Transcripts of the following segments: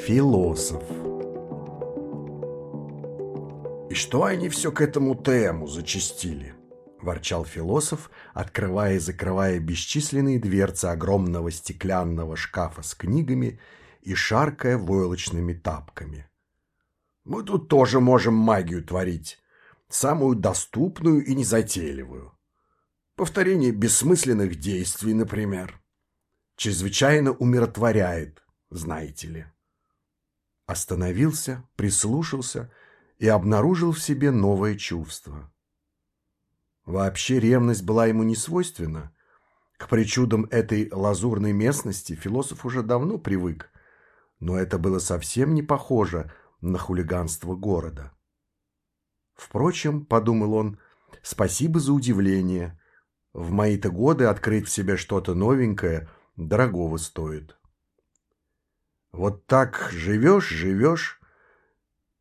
Философ «И что они все к этому тему зачастили?» – ворчал философ, открывая и закрывая бесчисленные дверцы огромного стеклянного шкафа с книгами и шаркая войлочными тапками. «Мы тут тоже можем магию творить, самую доступную и незатейливую. Повторение бессмысленных действий, например. Чрезвычайно умиротворяет, знаете ли». Остановился, прислушался и обнаружил в себе новое чувство. Вообще ревность была ему не свойственна. К причудам этой лазурной местности философ уже давно привык, но это было совсем не похоже на хулиганство города. Впрочем, подумал он, спасибо за удивление. В мои-то годы открыть в себе что-то новенькое дорогого стоит. Вот так живешь, живешь,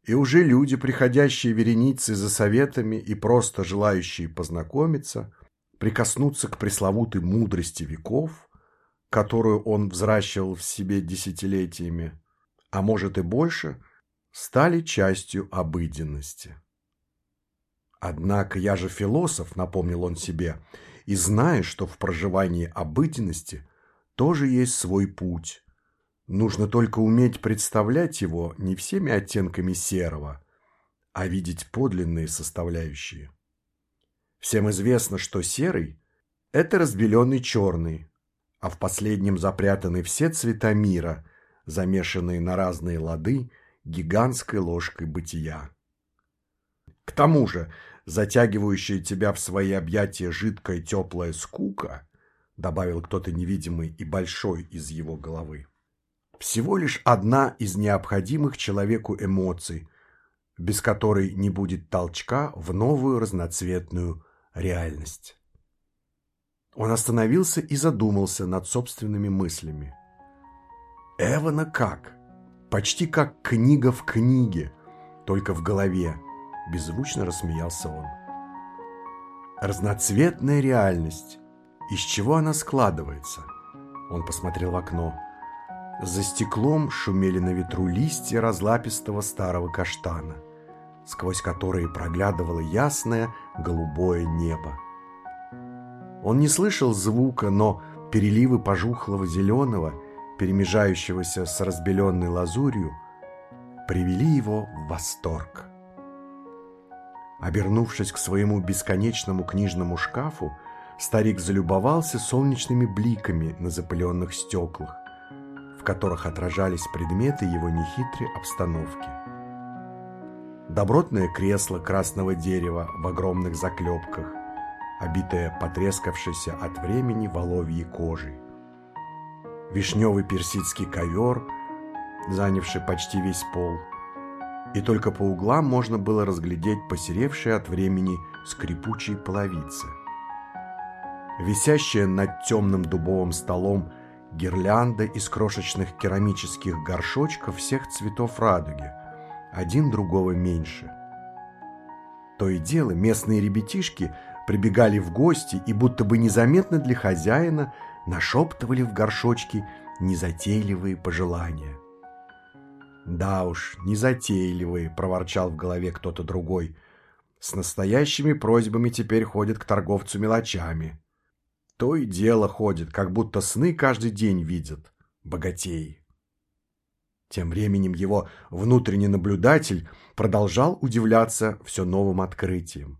и уже люди, приходящие вереницы за советами и просто желающие познакомиться, прикоснуться к пресловутой мудрости веков, которую он взращивал в себе десятилетиями, а может и больше, стали частью обыденности. Однако я же философ, напомнил он себе, и знаю, что в проживании обыденности тоже есть свой путь, Нужно только уметь представлять его не всеми оттенками серого, а видеть подлинные составляющие. Всем известно, что серый – это разбеленный черный, а в последнем запрятаны все цвета мира, замешанные на разные лады гигантской ложкой бытия. К тому же, затягивающая тебя в свои объятия жидкая теплая скука, добавил кто-то невидимый и большой из его головы, всего лишь одна из необходимых человеку эмоций, без которой не будет толчка в новую разноцветную реальность. Он остановился и задумался над собственными мыслями. Эвана как? Почти как книга в книге, только в голове, беззвучно рассмеялся он. Разноцветная реальность. Из чего она складывается? Он посмотрел в окно. За стеклом шумели на ветру листья разлапистого старого каштана, сквозь которые проглядывало ясное голубое небо. Он не слышал звука, но переливы пожухлого зеленого, перемежающегося с разбеленной лазурью, привели его в восторг. Обернувшись к своему бесконечному книжному шкафу, старик залюбовался солнечными бликами на запыленных стеклах, которых отражались предметы его нехитрой обстановки. Добротное кресло красного дерева в огромных заклепках, обитое потрескавшейся от времени воловьей кожей. Вишневый персидский ковер, занявший почти весь пол, и только по углам можно было разглядеть посеревшие от времени скрипучие половицы. Висящая над темным дубовым столом гирлянда из крошечных керамических горшочков всех цветов радуги, один другого меньше. То и дело местные ребятишки прибегали в гости и будто бы незаметно для хозяина нашептывали в горшочки незатейливые пожелания. «Да уж, незатейливые», — проворчал в голове кто-то другой. «С настоящими просьбами теперь ходят к торговцу мелочами». То и дело ходит, как будто сны каждый день видят. Богатей. Тем временем его внутренний наблюдатель продолжал удивляться все новым открытием.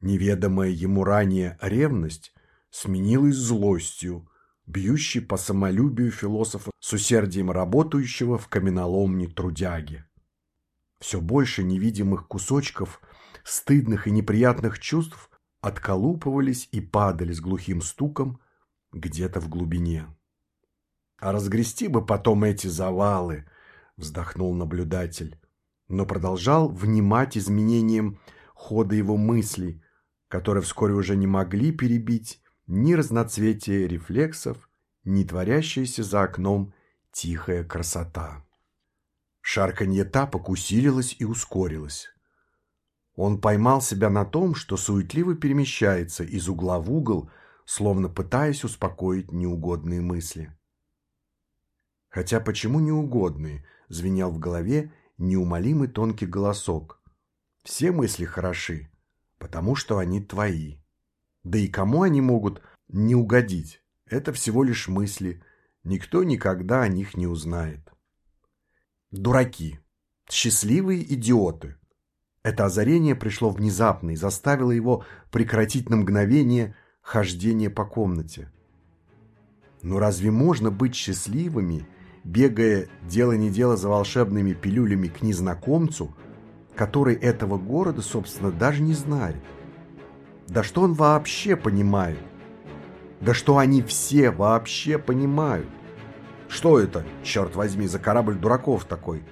Неведомая ему ранее ревность сменилась злостью, бьющей по самолюбию философа с усердием работающего в каменоломне трудяги. Все больше невидимых кусочков стыдных и неприятных чувств отколупывались и падали с глухим стуком где-то в глубине. «А разгрести бы потом эти завалы!» — вздохнул наблюдатель, но продолжал внимать изменениям хода его мыслей, которые вскоре уже не могли перебить ни разноцветие рефлексов, ни творящаяся за окном тихая красота. Шарканье тапок усилилось и ускорилось. Он поймал себя на том, что суетливо перемещается из угла в угол, словно пытаясь успокоить неугодные мысли. Хотя почему неугодные, звенел в голове неумолимый тонкий голосок. Все мысли хороши, потому что они твои. Да и кому они могут не угодить? Это всего лишь мысли. Никто никогда о них не узнает. Дураки. Счастливые идиоты. Это озарение пришло внезапно и заставило его прекратить на мгновение хождение по комнате. Но разве можно быть счастливыми, бегая дело не дело за волшебными пилюлями к незнакомцу, который этого города, собственно, даже не знает? Да что он вообще понимает? Да что они все вообще понимают? Что это, черт возьми, за корабль дураков такой,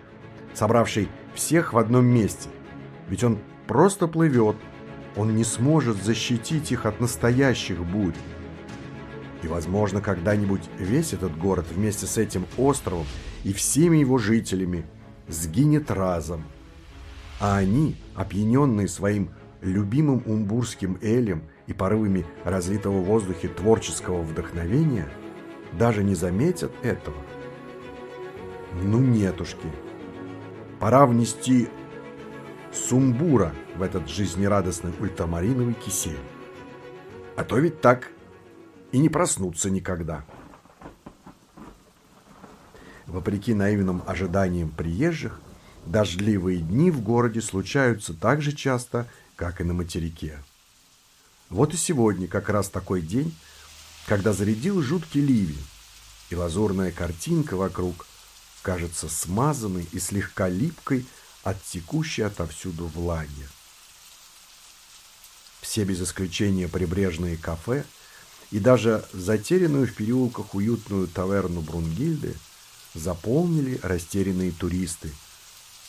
собравший всех в одном месте? Ведь он просто плывет, он не сможет защитить их от настоящих бурь. И, возможно, когда-нибудь весь этот город вместе с этим островом и всеми его жителями сгинет разом. А они, опьяненные своим любимым умбурским элем и порывами разлитого в воздухе творческого вдохновения, даже не заметят этого. Ну, нетушки. Пора внести сумбура в этот жизнерадостный ультрамариновый кисель. А то ведь так и не проснуться никогда. Вопреки наивным ожиданиям приезжих, дождливые дни в городе случаются так же часто, как и на материке. Вот и сегодня как раз такой день, когда зарядил жуткий ливень, и лазурная картинка вокруг кажется смазанной и слегка липкой от текущей отовсюду влаги. Все без исключения прибрежные кафе и даже затерянную в переулках уютную таверну Брунгильды заполнили растерянные туристы,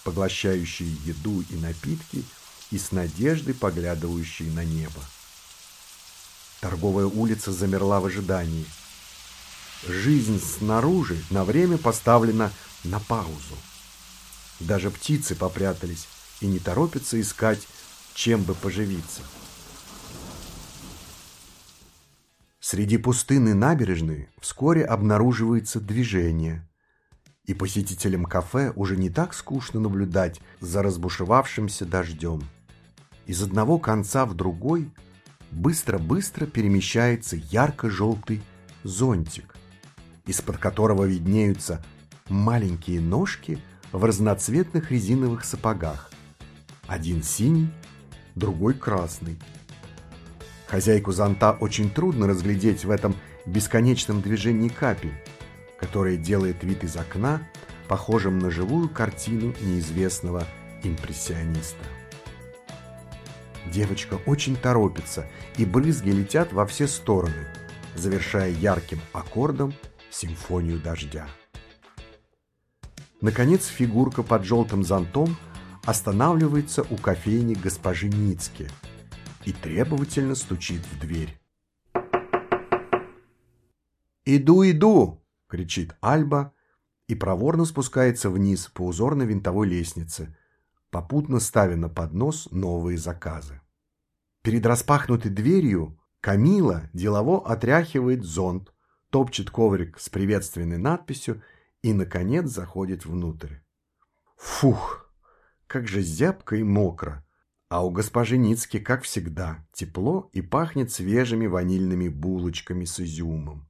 поглощающие еду и напитки и с надеждой поглядывающие на небо. Торговая улица замерла в ожидании. Жизнь снаружи на время поставлена на паузу. Даже птицы попрятались и не торопятся искать, чем бы поживиться. Среди пустынной набережной вскоре обнаруживается движение, и посетителям кафе уже не так скучно наблюдать за разбушевавшимся дождем. Из одного конца в другой быстро-быстро перемещается ярко-желтый зонтик, из-под которого виднеются маленькие ножки в разноцветных резиновых сапогах. Один синий, другой красный. Хозяйку зонта очень трудно разглядеть в этом бесконечном движении капель, которое делает вид из окна похожим на живую картину неизвестного импрессиониста. Девочка очень торопится, и брызги летят во все стороны, завершая ярким аккордом симфонию дождя. Наконец фигурка под желтым зонтом останавливается у кофейни госпожи Ницки и требовательно стучит в дверь. «Иду, иду!» — кричит Альба и проворно спускается вниз по узорной винтовой лестнице, попутно ставя на поднос новые заказы. Перед распахнутой дверью Камила делово отряхивает зонт, топчет коврик с приветственной надписью и, наконец, заходит внутрь. Фух, как же зябко и мокро. А у госпожи Ницки, как всегда, тепло и пахнет свежими ванильными булочками с изюмом.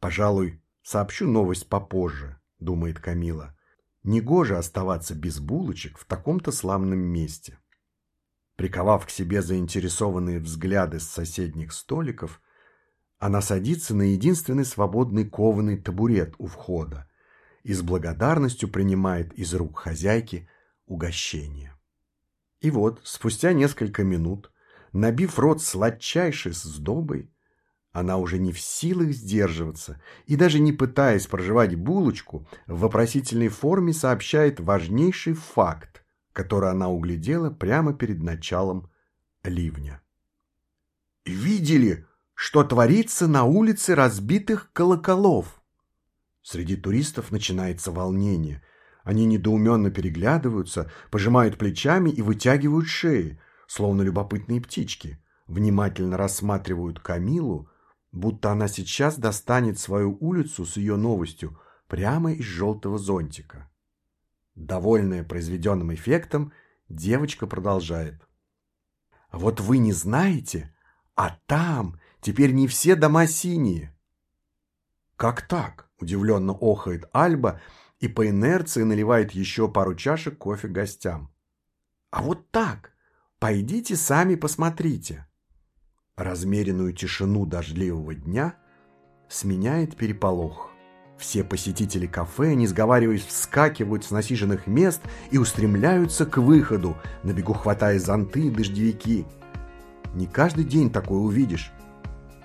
«Пожалуй, сообщу новость попозже», — думает Камила. «Негоже оставаться без булочек в таком-то славном месте». Приковав к себе заинтересованные взгляды с соседних столиков, она садится на единственный свободный кованый табурет у входа, и с благодарностью принимает из рук хозяйки угощение. И вот, спустя несколько минут, набив рот сладчайшей сдобой, она уже не в силах сдерживаться и даже не пытаясь проживать булочку, в вопросительной форме сообщает важнейший факт, который она углядела прямо перед началом ливня. «Видели, что творится на улице разбитых колоколов?» Среди туристов начинается волнение. Они недоуменно переглядываются, пожимают плечами и вытягивают шеи, словно любопытные птички. Внимательно рассматривают Камилу, будто она сейчас достанет свою улицу с ее новостью, прямо из желтого зонтика. Довольная произведенным эффектом, девочка продолжает. «Вот вы не знаете, а там теперь не все дома синие». «Как так?» – удивленно охает Альба и по инерции наливает еще пару чашек кофе гостям. «А вот так! Пойдите сами посмотрите!» Размеренную тишину дождливого дня сменяет переполох. Все посетители кафе, не сговариваясь, вскакивают с насиженных мест и устремляются к выходу, на бегу хватая зонты и дождевики. Не каждый день такое увидишь.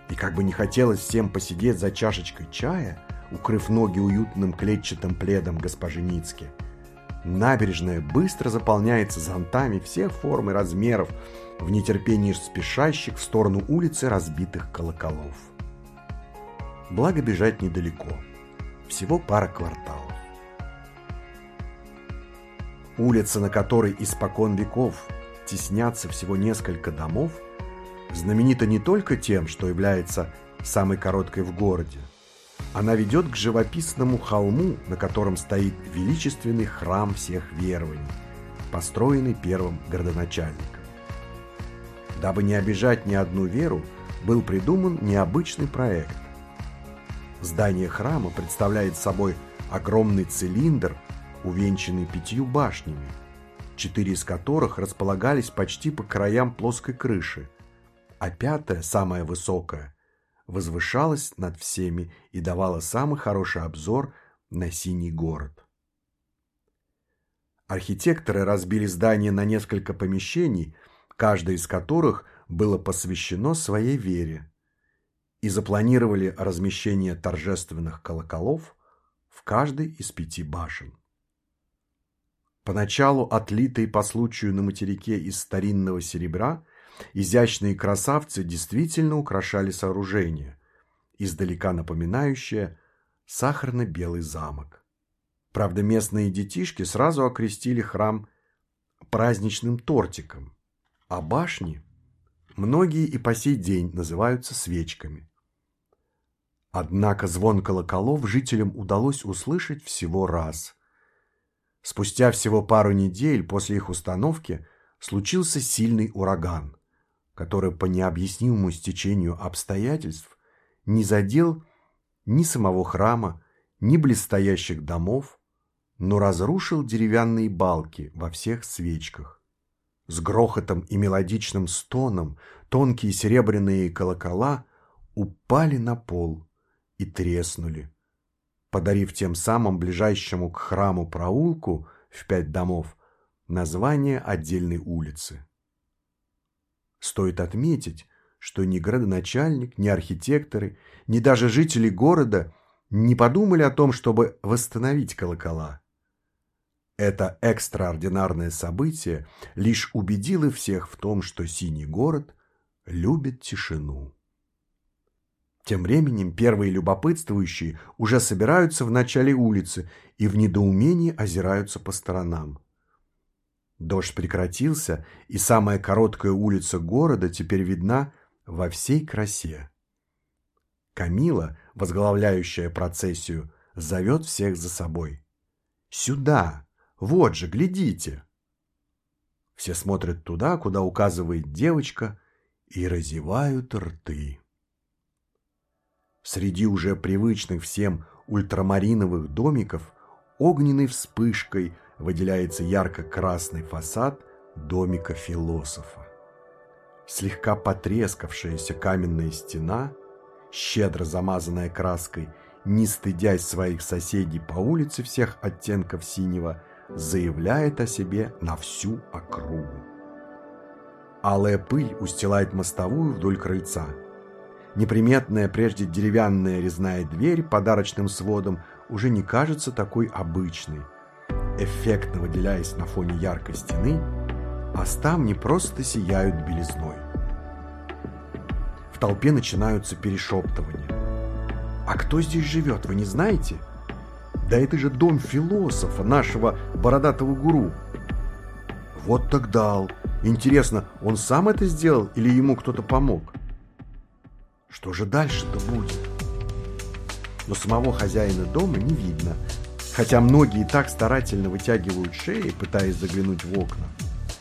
И как бы не хотелось всем посидеть за чашечкой чая, укрыв ноги уютным клетчатым пледом госпожи Ницки, набережная быстро заполняется зонтами всех форм и размеров, в нетерпении спешащих в сторону улицы разбитых колоколов. Благо бежать недалеко, всего пара кварталов. Улица, на которой испокон веков теснятся всего несколько домов, знаменита не только тем, что является самой короткой в городе. Она ведет к живописному холму, на котором стоит величественный храм всех верований, построенный первым городоначальником. Дабы не обижать ни одну веру, был придуман необычный проект. Здание храма представляет собой огромный цилиндр, увенчанный пятью башнями, четыре из которых располагались почти по краям плоской крыши, а пятая, самая высокая, возвышалась над всеми и давала самый хороший обзор на синий город. Архитекторы разбили здание на несколько помещений, каждое из которых было посвящено своей вере, и запланировали размещение торжественных колоколов в каждой из пяти башен. Поначалу отлитые по случаю на материке из старинного серебра, изящные красавцы действительно украшали сооружение, издалека напоминающее сахарно-белый замок. Правда, местные детишки сразу окрестили храм праздничным тортиком, а башни многие и по сей день называются свечками. Однако звон колоколов жителям удалось услышать всего раз. Спустя всего пару недель после их установки случился сильный ураган, который по необъяснимому стечению обстоятельств не задел ни самого храма, ни блестящих домов, но разрушил деревянные балки во всех свечках. С грохотом и мелодичным стоном тонкие серебряные колокола упали на пол и треснули, подарив тем самым ближайшему к храму проулку в пять домов название отдельной улицы. Стоит отметить, что ни градоначальник, ни архитекторы, ни даже жители города не подумали о том, чтобы восстановить колокола. Это экстраординарное событие лишь убедило всех в том, что синий город любит тишину. Тем временем первые любопытствующие уже собираются в начале улицы и в недоумении озираются по сторонам. Дождь прекратился, и самая короткая улица города теперь видна во всей красе. Камила, возглавляющая процессию, зовет всех за собой. «Сюда! Вот же, глядите!» Все смотрят туда, куда указывает девочка, и разевают рты. Среди уже привычных всем ультрамариновых домиков огненной вспышкой выделяется ярко-красный фасад домика философа. Слегка потрескавшаяся каменная стена, щедро замазанная краской, не стыдясь своих соседей по улице всех оттенков синего, заявляет о себе на всю округу. Алая пыль устилает мостовую вдоль крыльца. Неприметная прежде деревянная резная дверь подарочным сводом уже не кажется такой обычной. Эффектно выделяясь на фоне яркой стены, а ставни просто сияют белизной. В толпе начинаются перешептывания. «А кто здесь живет, вы не знаете?» «Да это же дом философа, нашего бородатого гуру!» «Вот так дал! Интересно, он сам это сделал или ему кто-то помог?» «Что же дальше-то будет?» но самого хозяина дома не видно, хотя многие так старательно вытягивают шеи, пытаясь заглянуть в окна,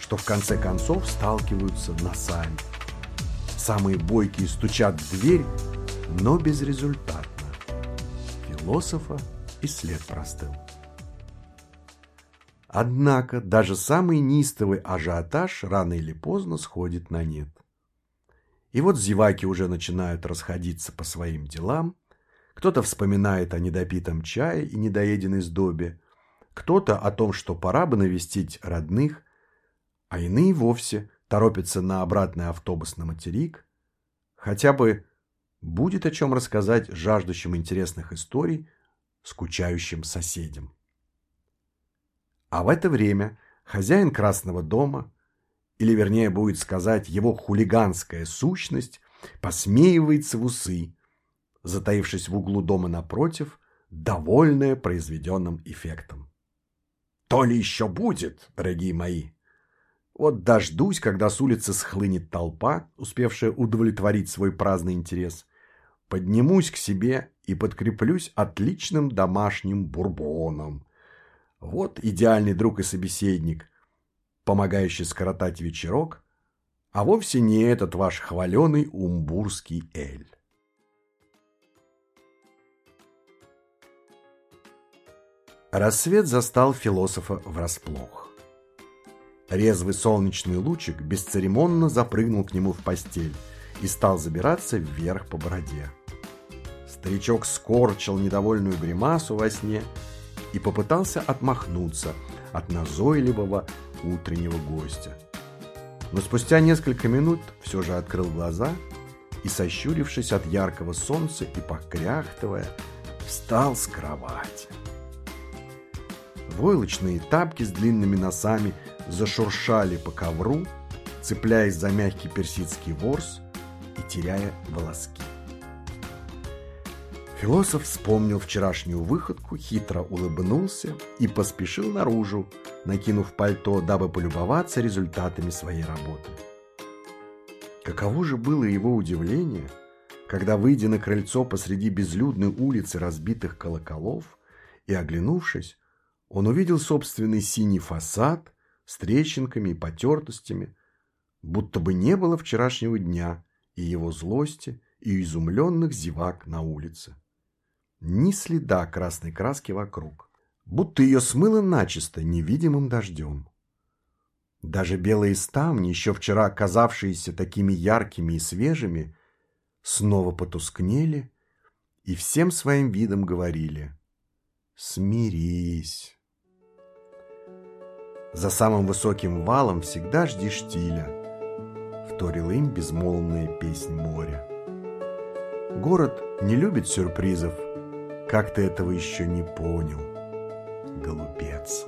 что в конце концов сталкиваются носами. Самые бойкие стучат в дверь, но безрезультатно. Философа и след простыл. Однако даже самый нистовый ажиотаж рано или поздно сходит на нет. И вот зеваки уже начинают расходиться по своим делам, кто-то вспоминает о недопитом чае и недоеденной сдобе, кто-то о том, что пора бы навестить родных, а иные вовсе торопятся на обратный автобус на материк, хотя бы будет о чем рассказать жаждущим интересных историй скучающим соседям. А в это время хозяин Красного дома, или вернее будет сказать его хулиганская сущность, посмеивается в усы, затаившись в углу дома напротив, довольная произведенным эффектом. То ли еще будет, дорогие мои. Вот дождусь, когда с улицы схлынет толпа, успевшая удовлетворить свой праздный интерес. Поднимусь к себе и подкреплюсь отличным домашним бурбоном. Вот идеальный друг и собеседник, помогающий скоротать вечерок, а вовсе не этот ваш хваленый умбурский эль. Рассвет застал философа врасплох. Резвый солнечный лучик бесцеремонно запрыгнул к нему в постель и стал забираться вверх по бороде. Старичок скорчил недовольную гримасу во сне и попытался отмахнуться от назойливого утреннего гостя. Но спустя несколько минут все же открыл глаза и, сощурившись от яркого солнца и покряхтывая, встал с кровати. Войлочные тапки с длинными носами зашуршали по ковру, цепляясь за мягкий персидский ворс и теряя волоски. Философ вспомнил вчерашнюю выходку, хитро улыбнулся и поспешил наружу, накинув пальто, дабы полюбоваться результатами своей работы. Каково же было его удивление, когда, выйдя на крыльцо посреди безлюдной улицы разбитых колоколов и оглянувшись, он увидел собственный синий фасад с трещинками и потертостями, будто бы не было вчерашнего дня и его злости, и изумленных зевак на улице. Ни следа красной краски вокруг, будто ее смыло начисто невидимым дождем. Даже белые ставни, еще вчера казавшиеся такими яркими и свежими, снова потускнели и всем своим видом говорили «Смирись». За самым высоким валом всегда жди штиля. Вторил им безмолвная песнь моря. Город не любит сюрпризов. Как ты этого еще не понял, голубец?